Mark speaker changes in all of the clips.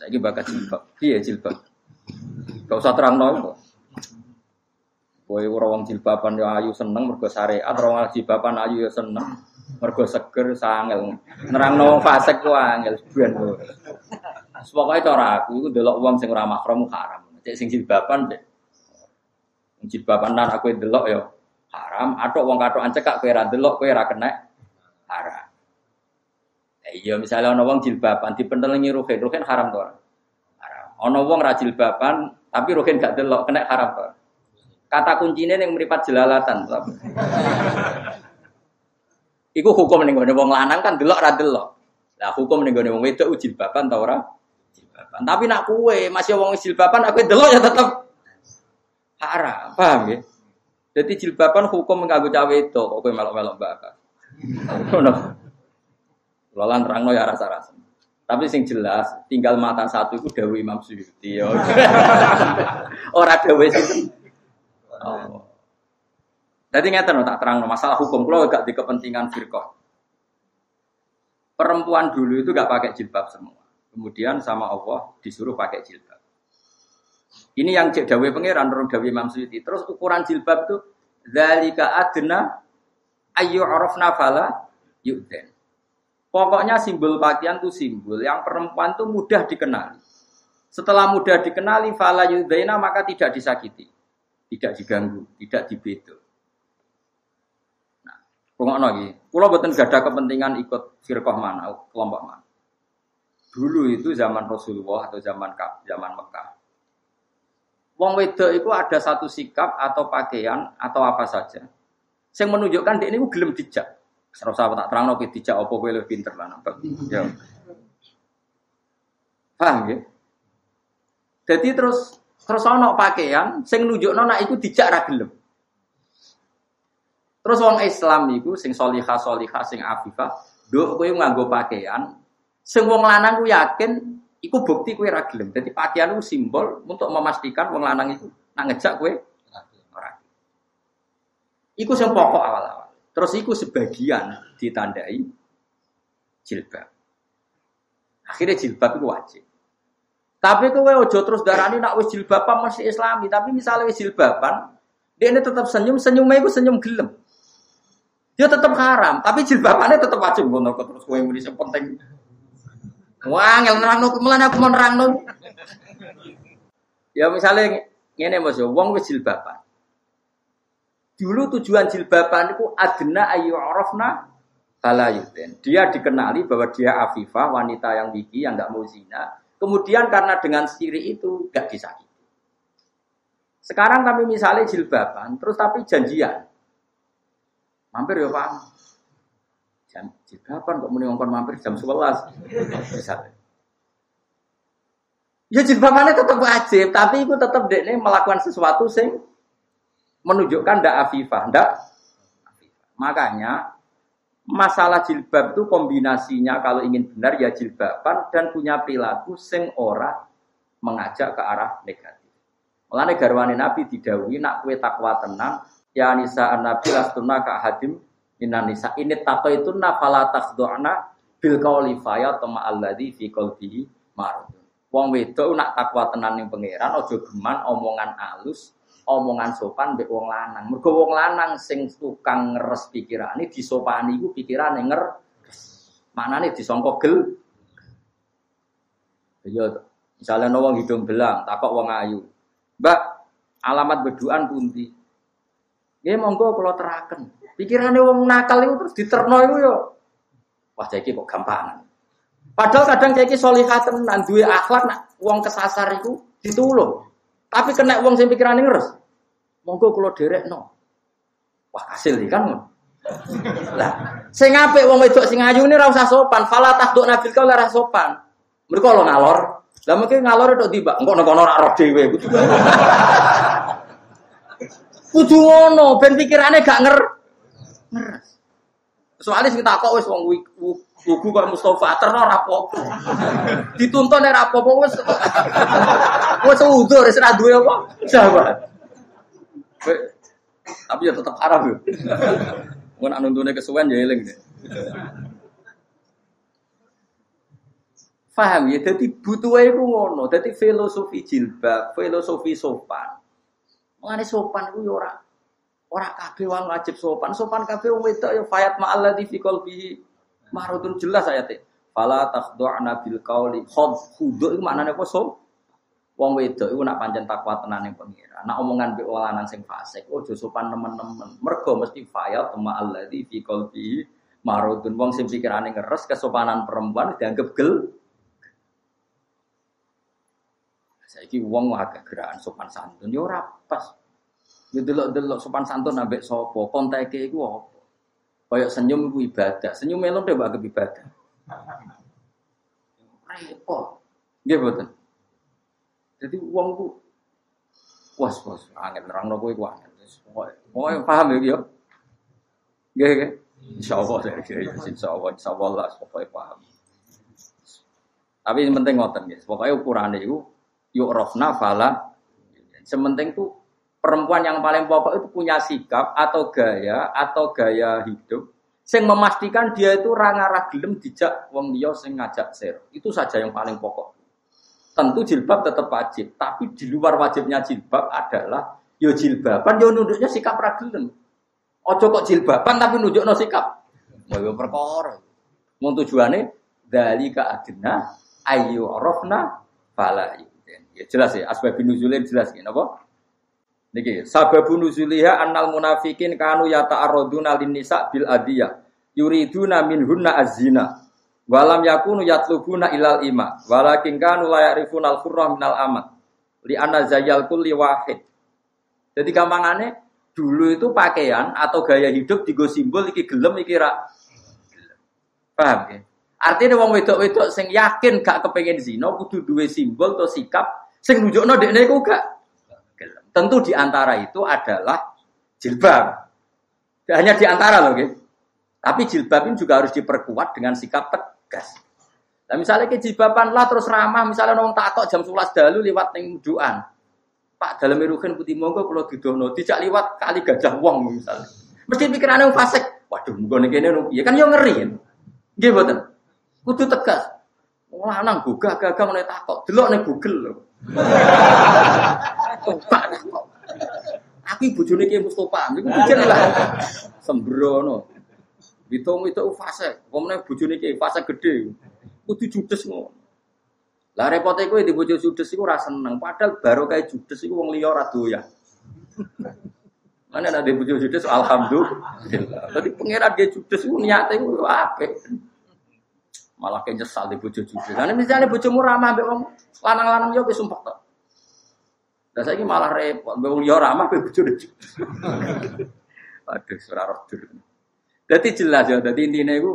Speaker 1: Saiki bakat jilbab. Piye jilbab? Gak usah terang kok. Kowe ora wong jilbaban yo ayu seneng mergo syariat, ora wong jilbaban ayu yo seneng mergo seger sangel. Nerangno wong fasik ku angel ben. Pokoke cara aku iku delok wong sing ora mahram haram. Cek sing jilbaban cek. Jilbaban lan aku delok yo haram, atok wong katokan cekak kowe ora delok kowe ora kena haram. Iya misalnya ana wong jilbaban dipentelengi ruhin, ruhin haram to ora? Ana wong ra jilbaban tapi ruhin gak delok kena haram to. Kata kuncinya yang meripat jelalatan. Iku hukum ning gone wong lanang kan delok ra delok. Lah hukum ning gone wong wedok jilbaban ta ora? Tapi nak kue masih wong jilbaban aku delok ya tetep haram. Paham ya? Jadi jilbaban hukum nganggo cawe itu kok kowe melok-melok. Ngono. Lolan terangno ya rasa-rasa. Tapi sing jelas tinggal mata satu itu Dewi Imam Suyuti. Ya. Ora Dewi sing Oh. Jadi ngeten tak terang masalah hukum kalau gak di kepentingan firqah. Perempuan dulu itu gak pakai jilbab semua. Kemudian sama Allah disuruh pakai jilbab. Ini yang cek dawe pangeran dawe Imam Suyuti. Terus ukuran jilbab itu zalika adna ayu arafna fala yu'den. Pokoknya simbol pakaian itu simbol yang perempuan itu mudah dikenali. Setelah mudah dikenali fala yu'dena maka tidak disakiti tidak diganggu, tidak dibedo. Nah, rungokno iki. Kula boten gada kepentingan ikut firqah mana, kelompok mana. Dulu itu zaman Rasulullah atau zaman zaman Mekah. Wong wedok itu ada satu sikap atau pakaian atau apa saja. Yang menunjukkan dia ini gelem dijak. Serasa usah tak terang nopo dijak apa kowe lebih pinter lah nampak. Ya. Paham ya? Jadi terus Terus ana pakaian sing nunjukno nek iku dijak ra gelem. Terus wong Islam iku sing solihah solihah sing afifah, nduk kowe nganggo pakaian sing wong lanang ku yakin iku bukti kowe ra gelem. Dadi pakaian itu simbol untuk memastikan wong lanang itu nak ngejak kowe ora. Iku sing pokok awal-awal. Terus iku sebagian ditandai jilbab. Akhirnya jilbab itu wajib. Tapi kowe ojo terus darani nak wis jilbaban masih islami, tapi misalnya wis jilbaban, dia ini tetap senyum, senyumnya itu senyum gelem. Dia tetap haram, tapi jilbabannya tetap wajib ngono terus kowe muni sing penting. Wah, ngel nerangno mulane aku mau nerangno. Ya misalnya ngene Mas, wong wis jilbaban. Dulu tujuan jilbaban itu adna ayu arafna falayutin. Dia dikenali bahwa dia afifah, wanita yang gigi, yang nggak mau zina. Kemudian karena dengan siri itu gak disakiti. Sekarang kami misalnya jilbaban, terus tapi janjian. Mampir ya Pak. Jam jilbaban kok muni ngomong mampir jam 11. Bisa. Ya jilbabannya tetap wajib, tapi itu tetap dekne melakukan sesuatu sing menunjukkan ndak afifah, ndak Makanya masalah jilbab itu kombinasinya kalau ingin benar ya jilbaban dan punya perilaku sing ora mengajak ke arah negatif. Mulane garwane Nabi didhawuhi nak kue takwa tenang ya nisa nabi lastuna ka hadim minan nisa ini takwa itu fala takhdu'na bil qauli fa ya tama alladzi fi qalbihi. Wong wedok nak takwa tenan ning pangeran aja geman omongan alus omongan sopan mbek wong lanang. Mergo wong lanang sing tukang ngeres pikirane disopani iku pikirane nger manane disangka gel. Ya misalnya wong hidung belang, takok wong ayu. Mbak, alamat beduan pundi? Nggih monggo kula teraken. Pikirane wong nakal itu terus diterno iku yo. Wah, iki kok gampang. Padahal kadang ceki solihah tenan duwe akhlak nak wong kesasar iku ditulung. Tapi kena wong sing pikirane ngeres. Monggo kula no. Wah, hasil iki kan. Lah, sing apik wong wedok sing ayu ini ora usah sopan, fala tahduk nabil kau ora sopan. Mereka lo ngalor. Lah mungkin ngalor itu tiba, engko nek kono ora roh dhewe. Kudu ngono, ben pikirane gak nger. Ngeres. Soalnya sing takok wis wong wugu kok Mustafa terno ora apa-apa. Dituntun ora apa-apa wis. Wis udur wis ora duwe apa. Sahabat. Tapi ya tetap haram ya. Mungkin anu nuntune kesuwen ya eling deh. Paham ya? Jadi butuh iku ngono. Jadi filosofi jilbab, filosofi sopan. Mengenai sopan itu ya ora ora kabeh wong wajib sopan. Sopan kabeh wong wedok ya fayat ma'alladzi fi qalbihi marudun jelas ayate. Fala takhdu'na bil qauli khud khudu iku maknane apa so? Wong wedok iku nak pancen takwa tenan ning pengira. Nak omongan mbek walanan sing fasik, ojo sopan nemen-nemen. Mergo mesti fayat ma'alladzi fi qalbihi marudun wong sing pikirane ngeres kesopanan perempuan dianggap gel Saiki wong agak gerakan sopan santun yo ora pas. Yo delok-delok sopan santun ambek sapa? Konteke iku apa? Kayak senyum iku ibadah. Senyum melu deh mbak ibadah. Repot. Nggih mboten. Jadi wong ku was was angin nerangno kowe iku angin. Pokoke paham ya yo. Nggih nggih. Insyaallah insyaallah insyaallah pokoke paham. Tapi yang penting ngoten guys. Pokoknya ukurannya itu yuk rofna fala. Sementing tuh perempuan yang paling pokok itu punya sikap atau gaya atau gaya hidup sing memastikan dia itu rangarah gelem dijak wong liya sing ngajak ser. Itu saja yang paling pokok. Tentu jilbab tetap wajib, tapi di luar wajibnya jilbab adalah yo jilbaban yo nunduknya sikap ragilem. Ojo kok jilbaban tapi nunjukno sikap. Mau perkara. Mau tujuannya dari ke adina ayu rofna fala Ya jelas ya, asbab nuzulin jelas ya, napa? Niki, sababun nuzuliha annal munafikin kanu yata'arraduna lin nisa bil adiyah. Yuriduna minhunna azina. Walam yakunu yatlubuna ilal ima. Walakin kanu la ya'rifuna al-qurra minal amat. Li anna zayyal kulli wahid. Jadi gampangane dulu itu pakaian atau gaya hidup digo simbol iki gelem iki ra. Paham ya? Artinya wong wedok-wedok sing yakin gak kepengen zina kudu duwe simbol atau sikap Sing nunjukno dekne iku gak Tentu di antara itu adalah jilbab. Hanya di antara loh, gitu. Tapi jilbab ini juga harus diperkuat dengan sikap tegas. Nah, misalnya ke jilbaban lah terus ramah, misalnya nong takok jam 11 dalu lewat ning duan. Pak dalam merukan putih monggo kalau didono tidak lewat kali gajah wong misalnya. Mesti pikirannya fasik. Waduh, monggo nih kene ya kan yo ngeri. Nggih mboten. Kudu tegas. Lanang gugah gagah meneh takok, delok ning Google lho. Pak. Aku bojone Ki Mustofa, niku pikir lah. Sembrono. Hitung itu fase, komene bojone Ki fase gede. Kudu judes ngono. Lah repote kowe di bojo judes iku ora seneng, padahal baru kayak judes iku wong liya ora doyan. Mana ada di bojo judes alhamdulillah. Tadi pangeran dia judes iku niate iku apik malah kayak nyesal di bojo jujur. Karena misalnya bojomu ramah wong lanang-lanang yo wis sumpah tok. Dan saya malah repot, wong yo ramah bojo jujur. Aduh, surah roh Jadi jelas ya, jadi intinya itu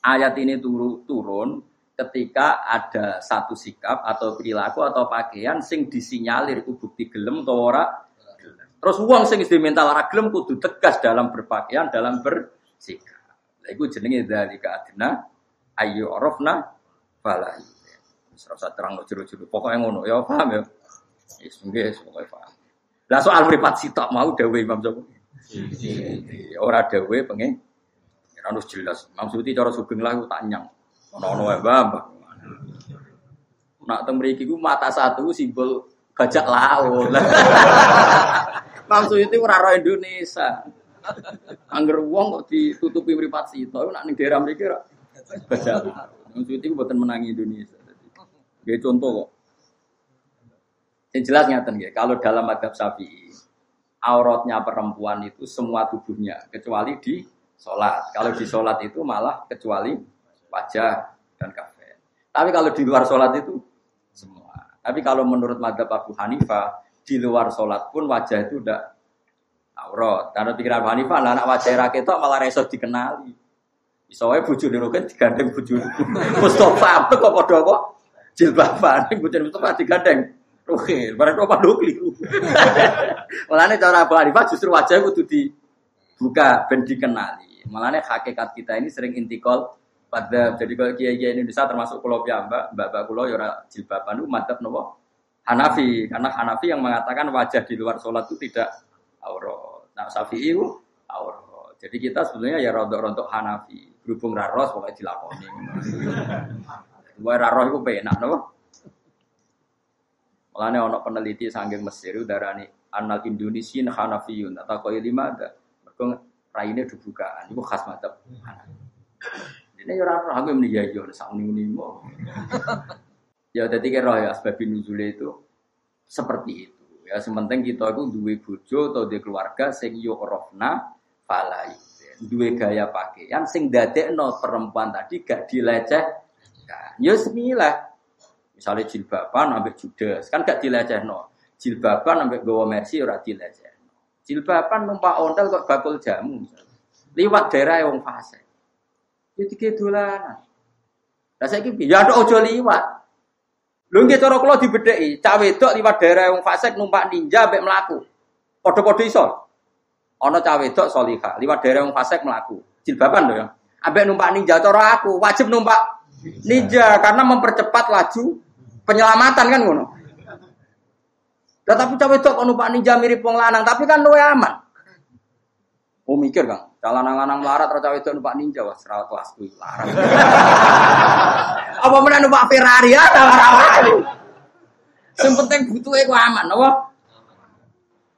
Speaker 1: ayat ini turun, turun ketika ada satu sikap atau perilaku atau pakaian sing disinyalir itu bukti gelem atau ora Terus uang sing diminta lara gelem kudu tegas dalam berpakaian, dalam bersikap. Lha iku jenenge dari keadina ayu orofna fala. Serasa terang lo juru-juru. Pokoknya ngono ya paham ya. Yes, nggih, pokoknya paham. Lah soal mripat sitok mau dewe Imam Joko. Ora dewe pengen harus jelas. Maksudnya cara sugeng lah tak nyang. Ono-ono wae Mbah. Nak teng mriki ku mata satu simbol bajak laut. Maksud itu ora roh Indonesia. Angger wong kok ditutupi mripat sitok nak ning daerah mriki Baca. Yang itu buatan menangi Indonesia. Gaya contoh kok. Yang jelas nyata ya, kalau dalam madhab syafi'i, auratnya perempuan itu semua tubuhnya, kecuali di sholat. Kalau di sholat itu malah kecuali wajah dan kafe. Tapi kalau di luar sholat itu semua. Tapi kalau menurut madhab Abu Hanifah, di luar sholat pun wajah itu udah aurat. Karena pikiran Abu Hanifah, anak wajah rakyat malah resot dikenali. Soalnya bujur di Rukin digandeng bujur Mustafa apa kok kok jilbaban bujur Mustafa digandeng Rukin. Barang kok padha keliru. Mulane cara Abu Hanifah justru wajah kudu dibuka ben dikenali. Mulane hakikat kita ini sering intikal pada jadi kalau kiai kiai Indonesia termasuk pulau mbak mbak mbak pulau yora jilbaban itu mantap nopo Hanafi karena Hanafi yang mengatakan wajah di luar sholat itu tidak aurat. Nah Syafi'i itu aurat. Jadi kita sebenarnya ya rontok-rontok Hanafi berhubung raros pokoknya dilakoni. Gue raro itu penak, nopo. Mulane ono peneliti sanggeng Mesir darani anal Indonesia Hanafiyun atau kau lima ada. Mereka raine dibukaan, itu khas mantap. Ini ya raro aku muni ya yo sak muni. Ya dadi kira ya nuzule itu seperti itu. Ya sementing kita itu duwe bojo atau duwe keluarga sing yo rofna falai. Duwe gaya pakaian sing dadekno perempuan tadi gak dileceh Ya semilah. Misalnya jilbaban ambek judes, kan gak no. Jilbaban ambek gawa mercy ora no. Jilbaban numpak ontel kok bakul jamu. Liwat daerah yang fase. Itu tiga dolanan. Lah saiki ya ada ojo liwat. Lho nggih cara kula dibedheki, cah wedok liwat daerah yang fasik numpak ninja ambek mlaku. Padha-padha iso. Ana cah wedok salihah, liwat daerah yang fasik mlaku. Jilbaban lho ya. Ambek numpak ninja cara aku wajib numpak Ninja karena mempercepat laju penyelamatan kan ngono. Tetapi cawe itu kalau numpak ninja mirip wong lanang, tapi kan luwe aman. Oh mikir kang, calon lanang larat atau cawe itu numpak ninja wah serawat kelas kuwi larat. Apa mana numpak Ferrari ya larat. Yang penting butuh aku aman, apa?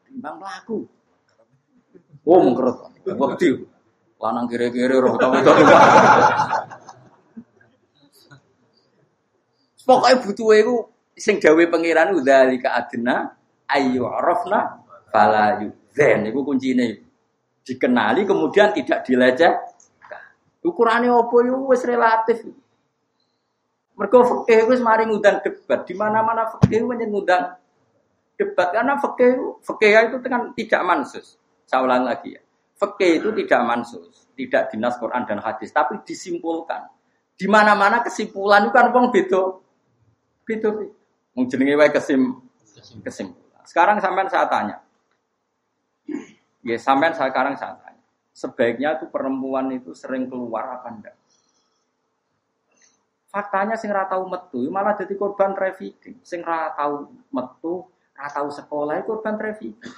Speaker 1: Timbang pelaku. Oh mengkerut, waktu lanang kiri-kiri roh tahu itu. Pokoknya butuh itu sing dawe pangeran udzalika adna ayu arafna fala yudzan. Iku kuncine. Dikenali kemudian tidak dileceh. Ukurannya opo yo? Wis relatif. Mergo fikih wis mari ngundang debat. Di mana-mana fikih menyen ngundang debat. Karena fikih fikih itu kan tidak mansus. Saya lagi ya. Fikih itu tidak mansus tidak dinas Quran dan hadis tapi disimpulkan. Di mana-mana kesimpulan itu kan wong beda itu Mau jenenge wae kesim kesimpulan. Sekarang sampean saya tanya. Ya sampean saya sekarang saya tanya. Sebaiknya tuh perempuan itu sering keluar apa enggak? Faktanya sing ra tau metu malah jadi korban trafficking. Sing ra tau metu, ra tau sekolah korban trafficking.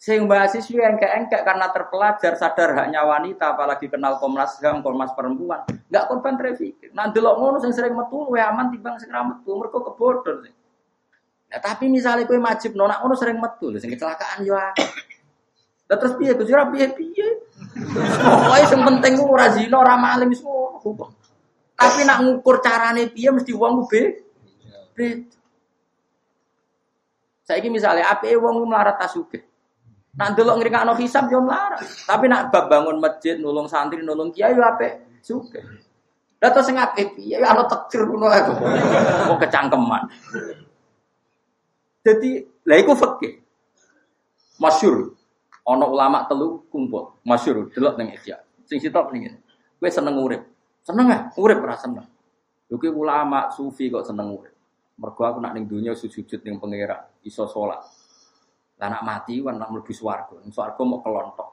Speaker 1: Sing mahasiswa yang engkek karena terpelajar sadar haknya wanita apalagi kenal Komnas HAM, Komnas perempuan, enggak korban trafficking. Nah delok ngono sing sering metu luwe aman timbang sing ra metu, mergo kebodor sih. Nah, tapi misalnya kowe majib nona ngono sering metu, sing kecelakaan yo akeh. Lah terus piye Gus ora piye-piye. Pokoke sing penting ku ora zina, ora maling semua hukum. Tapi nak ngukur carane piye mesti wong ku be. Saiki misalnya ape wong melarat tasugih. Nak delok ngringakno hisab yo melarat. Tapi nak bab bangun masjid, nulung santri, nulung kiai yo apik suke. Lah terus sing apik piye ana tekir ngono aku. Kok kecangkeman. Jadi, lah iku fikih. Ana ulama telu kumpul, masyur delok ning Ihya. Sing sitok ning Kowe seneng urip. Seneng ah, urip ora seneng. Lho ulama sufi kok seneng urip. Mergo aku nak ning dunya sujud ning pangeran, iso salat. Lah mati kan nak mlebu swarga. Swarga mau kelontok.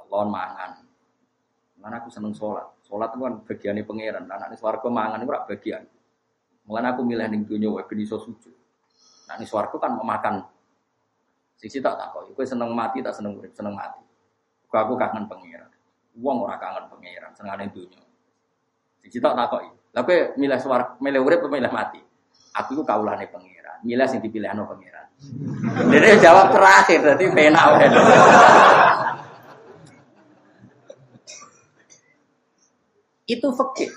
Speaker 1: Allah mangan. Lan aku seneng sholat. Sholat itu kan bagiannya pangeran. Anak ning swarga mangan itu bagian. Mulane aku milih ning dunya wae ben iso sujud. Nah ning swarga kan makan. Sisi tak kok. Kowe seneng mati tak seneng urip, seneng mati. Kok aku kangen pangeran. Wong ora kangen pangeran, senengane dunya. Sisi tak tak kok. Lah kowe milih swarga, milih urip apa milih mati? Aku iku kaulane pangeran. Milih sing dipilihno pangeran. Jadi jawab terakhir, jadi penak Itu fakir.